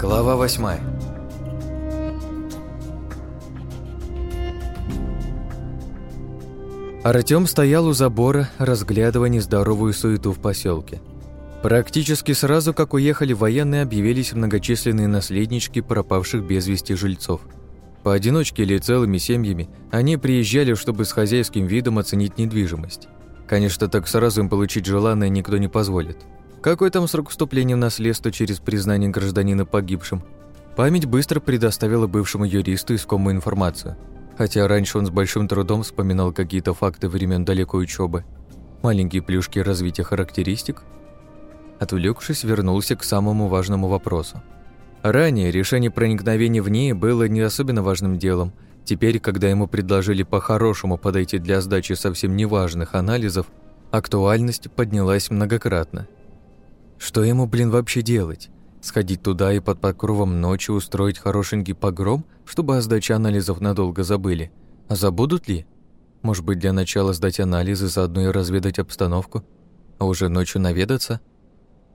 Глава восьмая. Артем стоял у забора, разглядывая нездоровую суету в поселке. Практически сразу, как уехали военные, объявились многочисленные наследнички пропавших без вести жильцов. Поодиночке или целыми семьями они приезжали, чтобы с хозяйским видом оценить недвижимость. Конечно, так сразу им получить желанное никто не позволит – какой там срок вступления в наследство через признание гражданина погибшим? Память быстро предоставила бывшему юристу искомую информацию, хотя раньше он с большим трудом вспоминал какие-то факты времен далекой учебы. Маленькие плюшки развития характеристик? Отвлекшись, вернулся к самому важному вопросу. Ранее решение проникновения в ней было не особенно важным делом. Теперь, когда ему предложили по-хорошему подойти для сдачи совсем неважных анализов, актуальность поднялась многократно – что ему, блин, вообще делать? Сходить туда и под покровом ночи устроить хорошенький погром, чтобы о сдаче анализов надолго забыли? А забудут ли? Может быть, для начала сдать анализы, заодно и разведать обстановку? А уже ночью наведаться?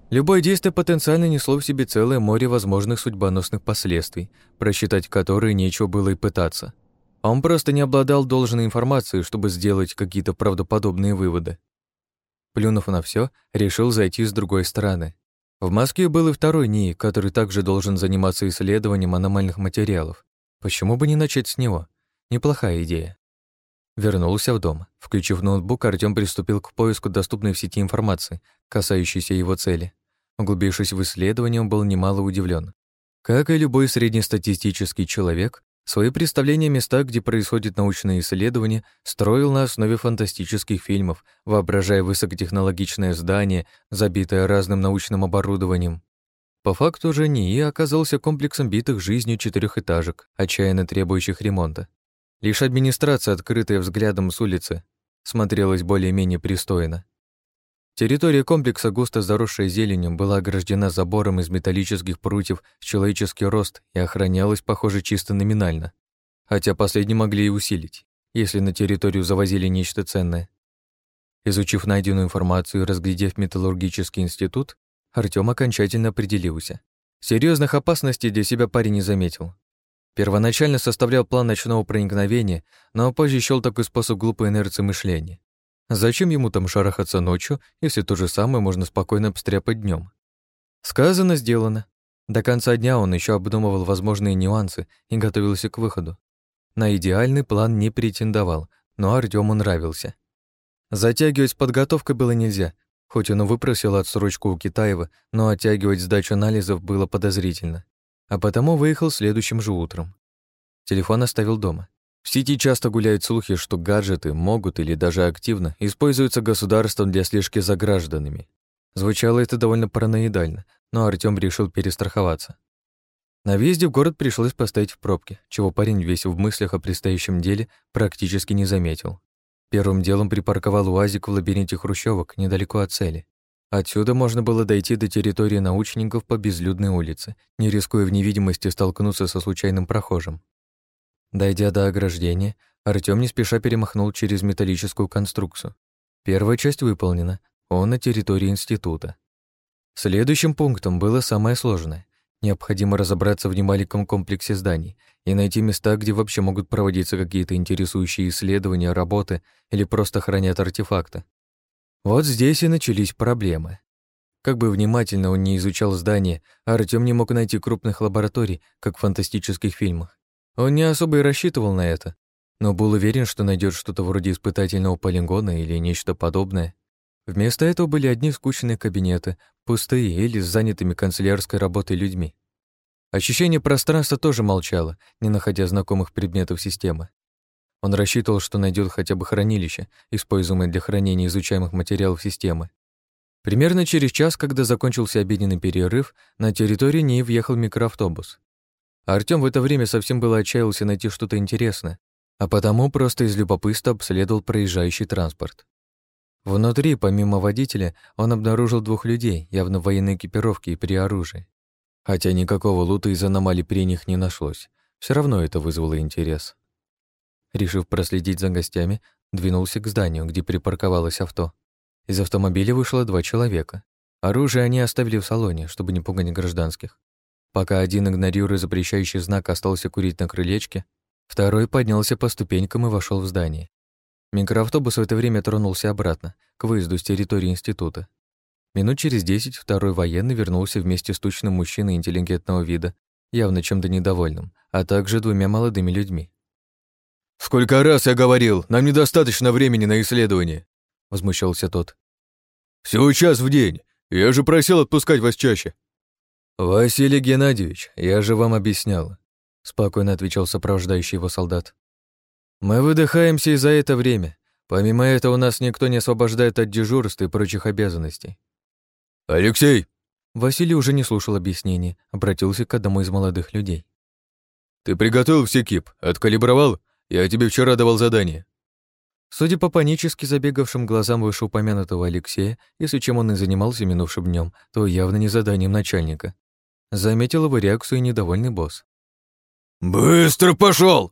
Любое действие потенциально несло в себе целое море возможных судьбоносных последствий, просчитать которые нечего было и пытаться. А он просто не обладал должной информацией, чтобы сделать какие-то правдоподобные выводы. Плюнув на все, решил зайти с другой стороны. В Москве был и второй НИИ, который также должен заниматься исследованием аномальных материалов. Почему бы не начать с него? Неплохая идея. Вернулся в дом. Включив ноутбук, Артём приступил к поиску доступной в сети информации, касающейся его цели. Углубившись в исследование, он был немало удивлен. Как и любой среднестатистический человек, Свои представления о местах, где происходят научные исследования, строил на основе фантастических фильмов, воображая высокотехнологичное здание, забитое разным научным оборудованием. По факту же НИИ оказался комплексом битых жизнью четырехэтажек, отчаянно требующих ремонта. Лишь администрация, открытая взглядом с улицы, смотрелась более-менее пристойно. Территория комплекса, густо заросшая зеленью, была ограждена забором из металлических прутьев с человеческий рост и охранялась, похоже, чисто номинально. Хотя последние могли и усилить, если на территорию завозили нечто ценное. Изучив найденную информацию и разглядев металлургический институт, Артём окончательно определился. Серьезных опасностей для себя парень не заметил. Первоначально составлял план ночного проникновения, но позже счёл такой способ глупой инерции мышления. Зачем ему там шарахаться ночью, если то же самое можно спокойно обстряпать днем? Сказано, сделано. До конца дня он еще обдумывал возможные нюансы и готовился к выходу. На идеальный план не претендовал, но Артёму нравился. Затягивать с подготовкой было нельзя, хоть он и выпросил отсрочку у Китаева, но оттягивать сдачу анализов было подозрительно. А потому выехал следующим же утром. Телефон оставил дома. В сети часто гуляют слухи, что гаджеты могут или даже активно используются государством для слежки за гражданами. Звучало это довольно параноидально, но Артём решил перестраховаться. На въезде в город пришлось поставить в пробке, чего парень весь в мыслях о предстоящем деле практически не заметил. Первым делом припарковал УАЗик в лабиринте хрущевок недалеко от цели. Отсюда можно было дойти до территории научников по безлюдной улице, не рискуя в невидимости столкнуться со случайным прохожим. Дойдя до ограждения, Артём не спеша перемахнул через металлическую конструкцию. Первая часть выполнена, он на территории института. Следующим пунктом было самое сложное. Необходимо разобраться в немаленьком комплексе зданий и найти места, где вообще могут проводиться какие-то интересующие исследования, работы или просто хранят артефакты. Вот здесь и начались проблемы. Как бы внимательно он не изучал здание, Артём не мог найти крупных лабораторий, как в фантастических фильмах. Он не особо и рассчитывал на это, но был уверен, что найдет что-то вроде испытательного полингона или нечто подобное. Вместо этого были одни скучные кабинеты, пустые или с занятыми канцелярской работой людьми. Ощущение пространства тоже молчало, не находя знакомых предметов системы. Он рассчитывал, что найдет хотя бы хранилище, используемое для хранения изучаемых материалов системы. Примерно через час, когда закончился обеденный перерыв, на территорию НИИ въехал микроавтобус. Артём в это время совсем было отчаялся найти что-то интересное, а потому просто из любопытства обследовал проезжающий транспорт. Внутри, помимо водителя, он обнаружил двух людей, явно военной экипировки и при оружии. Хотя никакого лута из аномалий при них не нашлось, все равно это вызвало интерес. Решив проследить за гостями, двинулся к зданию, где припарковалось авто. Из автомобиля вышло два человека. Оружие они оставили в салоне, чтобы не пугать гражданских. Пока один, игнорируя запрещающий знак, остался курить на крылечке, второй поднялся по ступенькам и вошел в здание. Микроавтобус в это время тронулся обратно, к выезду с территории института. Минут через десять второй военный вернулся вместе с тучным мужчиной интеллигентного вида, явно чем-то недовольным, а также двумя молодыми людьми. «Сколько раз я говорил, нам недостаточно времени на исследование!» — возмущался тот. «Всего час в день. Я же просил отпускать вас чаще. «Василий Геннадьевич, я же вам объяснял», — спокойно отвечал сопровождающий его солдат. «Мы выдыхаемся и за это время. Помимо этого, нас никто не освобождает от дежурств и прочих обязанностей». «Алексей!» Василий уже не слушал объяснений, обратился к одному из молодых людей. «Ты приготовил все кип, откалибровал? Я тебе вчера давал задание». Судя по панически забегавшим глазам вышеупомянутого Алексея, если чем он и занимался минувшим днем, то явно не заданием начальника. Заметил его реакцию недовольный босс. «Быстро пошел!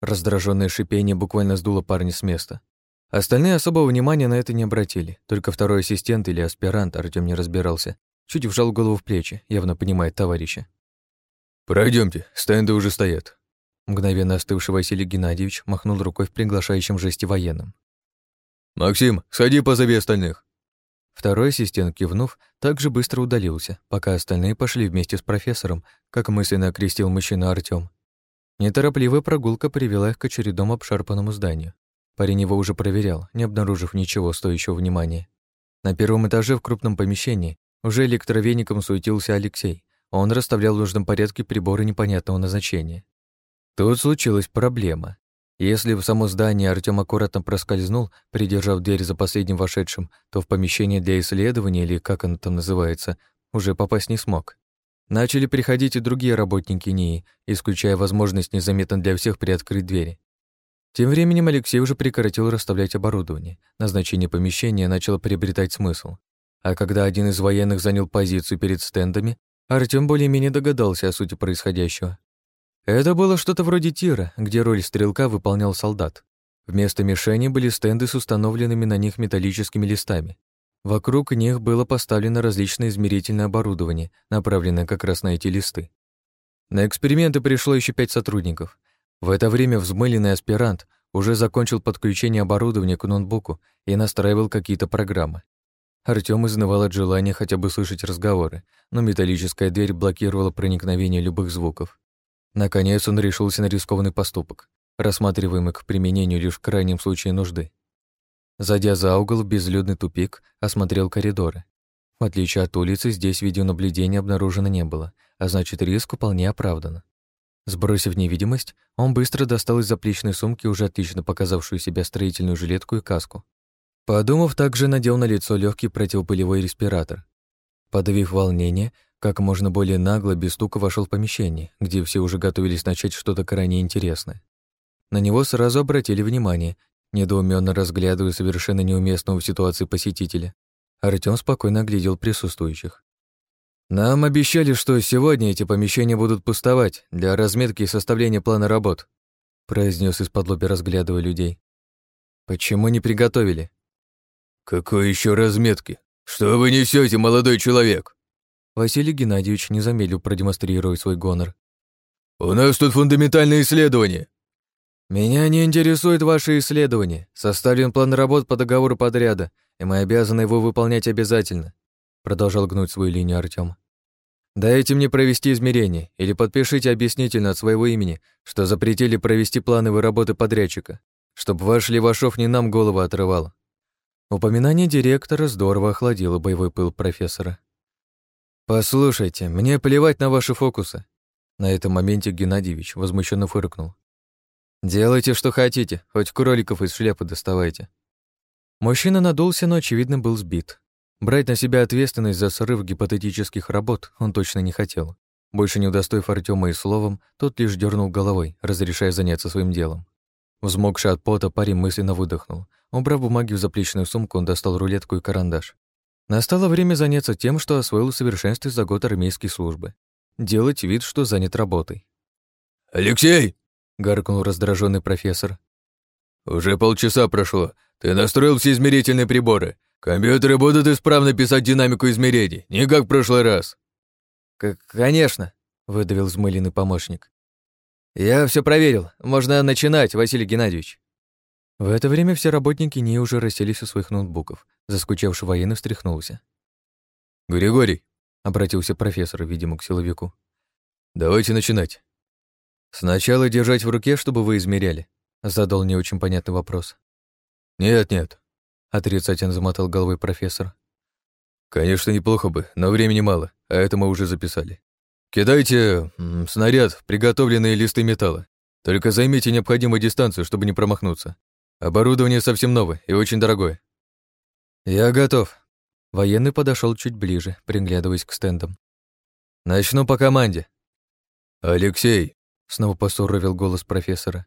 Раздраженное шипение буквально сдуло парня с места. Остальные особого внимания на это не обратили. Только второй ассистент или аспирант, Артём не разбирался, чуть вжал голову в плечи, явно понимает товарища. Пройдёмте, стенды уже стоят». Мгновенно остывший Василий Геннадьевич махнул рукой в приглашающем жесте военным. «Максим, сходи позови остальных». Второй ассистент, кивнув, также быстро удалился, пока остальные пошли вместе с профессором, как мысленно окрестил мужчина Артём. Неторопливая прогулка привела их к очередному обшарпанному зданию. Парень его уже проверял, не обнаружив ничего стоящего внимания. На первом этаже в крупном помещении уже электровеником суетился Алексей. Он расставлял в нужном порядке приборы непонятного назначения. Тут случилась проблема. Если в само здание Артём аккуратно проскользнул, придержав дверь за последним вошедшим, то в помещение для исследования, или как оно там называется, уже попасть не смог. Начали приходить и другие работники НИИ, исключая возможность незаметно для всех приоткрыть двери. Тем временем Алексей уже прекратил расставлять оборудование. Назначение помещения начало приобретать смысл. А когда один из военных занял позицию перед стендами, Артём более-менее догадался о сути происходящего. Это было что-то вроде тира, где роль стрелка выполнял солдат. Вместо мишени были стенды с установленными на них металлическими листами. Вокруг них было поставлено различное измерительное оборудование, направленное как раз на эти листы. На эксперименты пришло еще пять сотрудников. В это время взмыленный аспирант уже закончил подключение оборудования к ноутбуку и настраивал какие-то программы. Артём изнывал от желания хотя бы слышать разговоры, но металлическая дверь блокировала проникновение любых звуков. Наконец он решился на рискованный поступок, рассматриваемый к применению лишь в крайнем случае нужды. Зайдя за угол безлюдный тупик, осмотрел коридоры. В отличие от улицы, здесь видеонаблюдения обнаружено не было, а значит, риск вполне оправдан. Сбросив невидимость, он быстро достал из заплечной сумки уже отлично показавшую себя строительную жилетку и каску. Подумав, также надел на лицо легкий противопылевой респиратор. Подавив волнение, как можно более нагло, без стука вошел в помещение, где все уже готовились начать что-то крайне интересное. На него сразу обратили внимание, недоуменно разглядывая совершенно неуместного в ситуации посетителя. Артём спокойно оглядел присутствующих. «Нам обещали, что сегодня эти помещения будут пустовать для разметки и составления плана работ», произнес из-под лоби, разглядывая людей. «Почему не приготовили?» «Какой еще разметки? Что вы несете, молодой человек?» Василий Геннадьевич не замедлил продемонстрировать свой гонор. «У нас тут фундаментальные исследования!» «Меня не интересует ваше исследование. Составлен план работ по договору подряда, и мы обязаны его выполнять обязательно», продолжал гнуть свою линию Артём. «Дайте мне провести измерение или подпишите объяснительно от своего имени, что запретили провести плановые работы подрядчика, чтобы ваш Левашов не нам голову отрывал». Упоминание директора здорово охладило боевой пыл профессора. «Послушайте, мне плевать на ваши фокусы». На этом моменте Геннадьевич возмущенно фыркнул. «Делайте, что хотите, хоть кроликов из шляпы доставайте». Мужчина надулся, но, очевидно, был сбит. Брать на себя ответственность за срыв гипотетических работ он точно не хотел. Больше не удостоив Артема и словом, тот лишь дернул головой, разрешая заняться своим делом. Взмокший от пота парень мысленно выдохнул. Убрав бумаги в заплечную сумку, он достал рулетку и карандаш. Настало время заняться тем, что освоил в за год армейской службы. Делать вид, что занят работой. «Алексей!» — гаркнул раздраженный профессор. «Уже полчаса прошло. Ты настроил все измерительные приборы. Компьютеры будут исправно писать динамику измерений, не как в прошлый раз». К «Конечно», — выдавил взмыленный помощник. «Я все проверил. Можно начинать, Василий Геннадьевич». В это время все работники НИИ уже расселись у своих ноутбуков. Заскучавший военный встряхнулся. «Григорий!» — обратился профессор, видимо, к силовику. «Давайте начинать. Сначала держать в руке, чтобы вы измеряли», — задал не очень понятный вопрос. «Нет-нет», — отрицательно замотал головой профессор. «Конечно, неплохо бы, но времени мало, а это мы уже записали. Кидайте снаряд, приготовленные листы металла. Только займите необходимую дистанцию, чтобы не промахнуться. Оборудование совсем новое и очень дорогое. Я готов. Военный подошел чуть ближе, приглядываясь к стендам. Начну по команде. Алексей, снова посуровил голос профессора.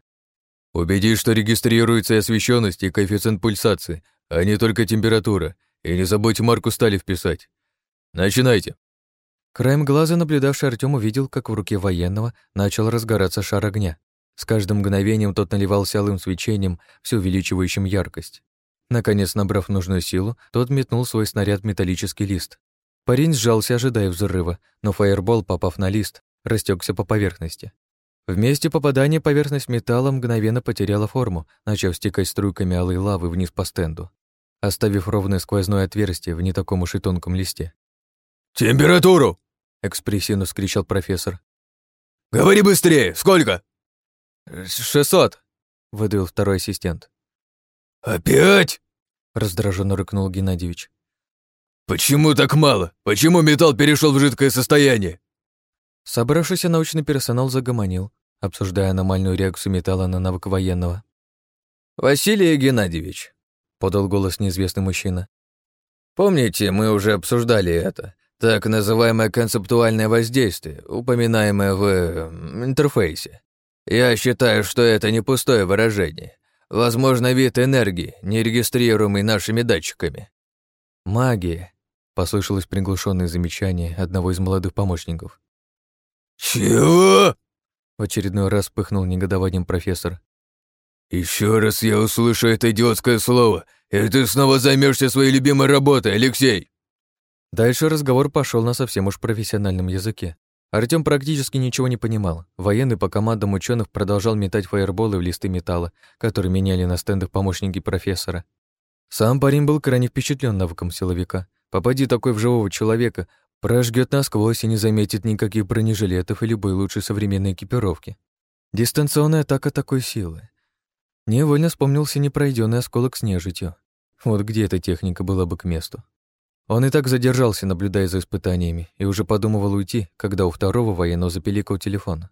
Убедись, что регистрируется и освещенность, и коэффициент пульсации, а не только температура. И не забудь марку стали вписать. Начинайте. Краем глаза наблюдавший Артём увидел, как в руке военного начал разгораться шар огня. С каждым мгновением тот наливался алым свечением, все увеличивающим яркость. Наконец, набрав нужную силу, тот метнул свой снаряд в металлический лист. Парень сжался, ожидая взрыва, но фаербол, попав на лист, растекся по поверхности. В месте попадания поверхность металла мгновенно потеряла форму, начав стекать струйками алой лавы вниз по стенду, оставив ровное сквозное отверстие в не таком уж и тонком листе. «Температуру!» — экспрессивно вскричал профессор. «Говори быстрее! Сколько?» «Шестьсот!» — выдавил второй ассистент. «Опять?» — раздраженно рыкнул Геннадьевич. «Почему так мало? Почему металл перешел в жидкое состояние?» Собравшийся научный персонал загомонил, обсуждая аномальную реакцию металла на навык военного. «Василий Геннадьевич», — подал голос неизвестный мужчина. «Помните, мы уже обсуждали это, так называемое концептуальное воздействие, упоминаемое в... интерфейсе. Я считаю, что это не пустое выражение. Возможно, вид энергии, не регистрируемый нашими датчиками. Магия, послышалось приглушенное замечание одного из молодых помощников. Чего? В очередной раз пыхнул негодованием профессор. Еще раз я услышу это идиотское слово, и ты снова займешься своей любимой работой, Алексей. Дальше разговор пошел на совсем уж профессиональном языке. Артём практически ничего не понимал. Военный по командам ученых продолжал метать фаерболы в листы металла, которые меняли на стендах помощники профессора. Сам парень был крайне впечатлен навыком силовика. Попади такой в живого человека, прожгет насквозь и не заметит никаких бронежилетов и любой лучшей современной экипировки. Дистанционная атака такой силы. Невольно вспомнился непройденный осколок с нежитью. Вот где эта техника была бы к месту. Он и так задержался, наблюдая за испытаниями, и уже подумывал уйти, когда у второго военного запиликал телефон.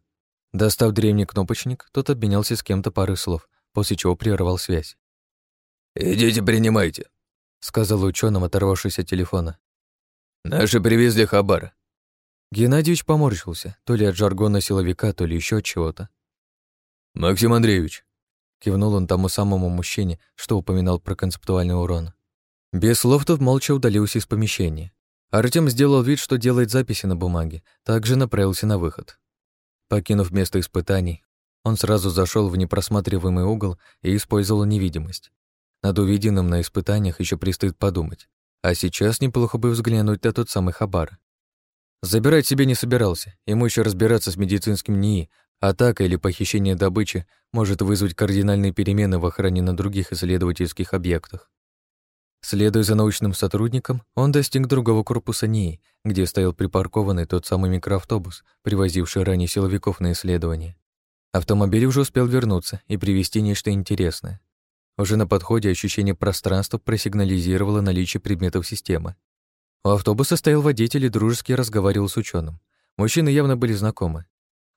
Достав древний кнопочник, тот обменялся с кем-то парой слов, после чего прервал связь. «Идите, принимайте», — сказал ученым, оторвавшись от телефона. «Наши привезли хабар». Геннадьевич поморщился, то ли от жаргона силовика, то ли еще от чего-то. «Максим Андреевич», — кивнул он тому самому мужчине, что упоминал про концептуальный урон. Без слов тот молча удалился из помещения. А Артем сделал вид, что делает записи на бумаге, также направился на выход. Покинув место испытаний, он сразу зашел в непросматриваемый угол и использовал невидимость. Над увиденным на испытаниях еще предстоит подумать. А сейчас неплохо бы взглянуть на тот самый хабар. Забирать себе не собирался, ему еще разбираться с медицинским НИИ, атака или похищение добычи может вызвать кардинальные перемены в охране на других исследовательских объектах. Следуя за научным сотрудником, он достиг другого корпуса НИИ, где стоял припаркованный тот самый микроавтобус, привозивший ранее силовиков на исследование. Автомобиль уже успел вернуться и привезти нечто интересное. Уже на подходе ощущение пространства просигнализировало наличие предметов системы. У автобуса стоял водитель и дружески разговаривал с ученым. Мужчины явно были знакомы.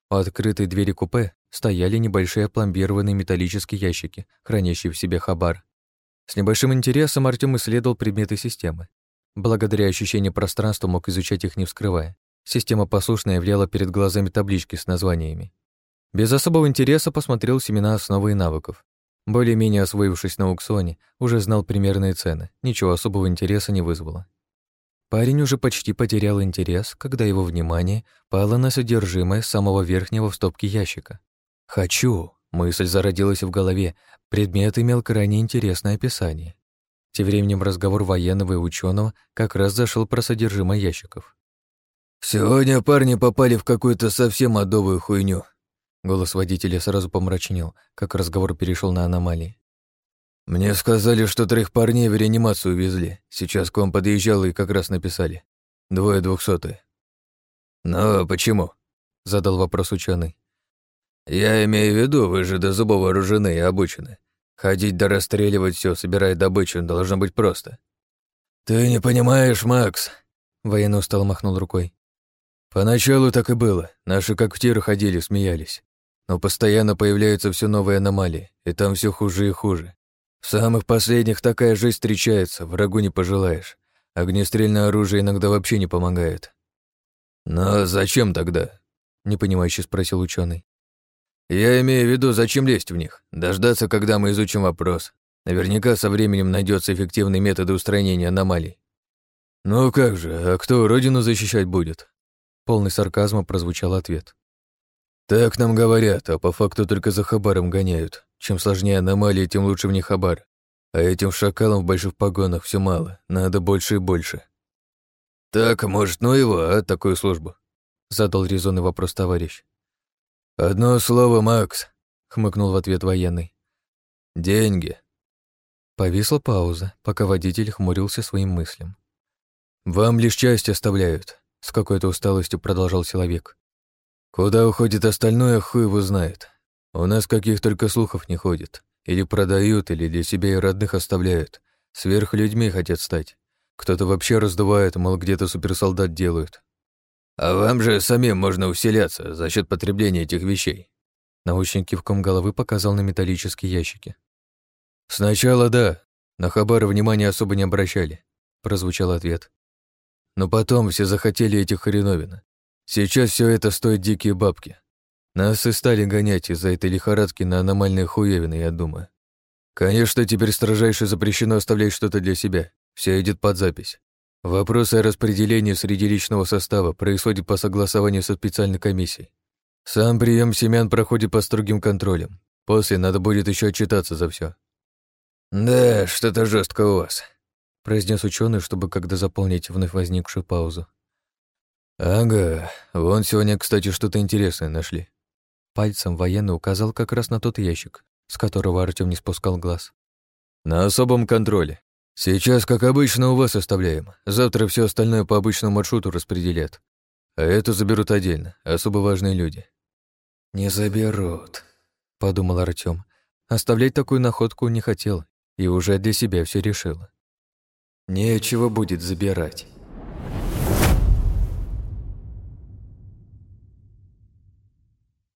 У открытой двери купе стояли небольшие пломбированные металлические ящики, хранящие в себе хабар. С небольшим интересом Артём исследовал предметы системы. Благодаря ощущению пространства мог изучать их не вскрывая. Система послушная являла перед глазами таблички с названиями. Без особого интереса посмотрел семена основы и навыков. Более-менее освоившись на аукционе, уже знал примерные цены, ничего особого интереса не вызвало. Парень уже почти потерял интерес, когда его внимание пало на содержимое самого верхнего в стопке ящика. «Хочу!» Мысль зародилась в голове, предмет имел крайне интересное описание. Тем временем разговор военного и ученого как раз зашел про содержимое ящиков. «Сегодня парни попали в какую-то совсем адовую хуйню». Голос водителя сразу помрачнел, как разговор перешел на аномалии. «Мне сказали, что трех парней в реанимацию увезли. Сейчас к вам подъезжал и как раз написали. Двое двухсотые». «Но почему?» — задал вопрос ученый. Я имею в виду, вы же до зуба вооружены и обучены. Ходить да расстреливать все, собирая добычу, должно быть просто. Ты не понимаешь, Макс, военно устал махнул рукой. Поначалу так и было. Наши как в тир ходили, смеялись. Но постоянно появляются все новые аномалии, и там все хуже и хуже. В самых последних такая жизнь встречается, врагу не пожелаешь. Огнестрельное оружие иногда вообще не помогает. «Но зачем тогда?» — непонимающе спросил ученый. Я имею в виду, зачем лезть в них? Дождаться, когда мы изучим вопрос. Наверняка со временем найдется эффективный метод устранения аномалий. Ну как же, а кто родину защищать будет? Полный сарказма прозвучал ответ. Так нам говорят, а по факту только за хабаром гоняют. Чем сложнее аномалии, тем лучше в них хабар. А этим шакалам в больших погонах все мало, надо больше и больше. Так, может, ну его, а такую службу? Задал резонный вопрос товарищ. «Одно слово, Макс», — хмыкнул в ответ военный. «Деньги». Повисла пауза, пока водитель хмурился своим мыслям. «Вам лишь часть оставляют», — с какой-то усталостью продолжал человек. «Куда уходит остальное, хуй его знает. У нас каких только слухов не ходит. Или продают, или для себя и родных оставляют. Сверхлюдьми хотят стать. Кто-то вообще раздувает, мол, где-то суперсолдат делают. «А вам же самим можно усиляться за счет потребления этих вещей». Научник кивком головы показал на металлические ящики. «Сначала да, на хабары внимания особо не обращали», — прозвучал ответ. «Но потом все захотели этих хреновина. Сейчас все это стоит дикие бабки. Нас и стали гонять из-за этой лихорадки на аномальные хуевины, я думаю. Конечно, теперь строжайше запрещено оставлять что-то для себя. Все идет под запись. Вопрос о распределении среди личного состава происходит по согласованию со специальной комиссией. Сам прием семян проходит по строгим контролям. После надо будет еще отчитаться за все. Да, что-то жестко у вас, произнес ученый, чтобы когда заполнить вновь возникшую паузу. Ага, вон сегодня, кстати, что-то интересное нашли. Пальцем военный указал как раз на тот ящик, с которого Артем не спускал глаз. На особом контроле. Сейчас, как обычно, у вас оставляем. Завтра все остальное по обычному маршруту распределят. А это заберут отдельно, особо важные люди. Не заберут, подумал Артём. Оставлять такую находку не хотел и уже для себя все решил. Нечего будет забирать.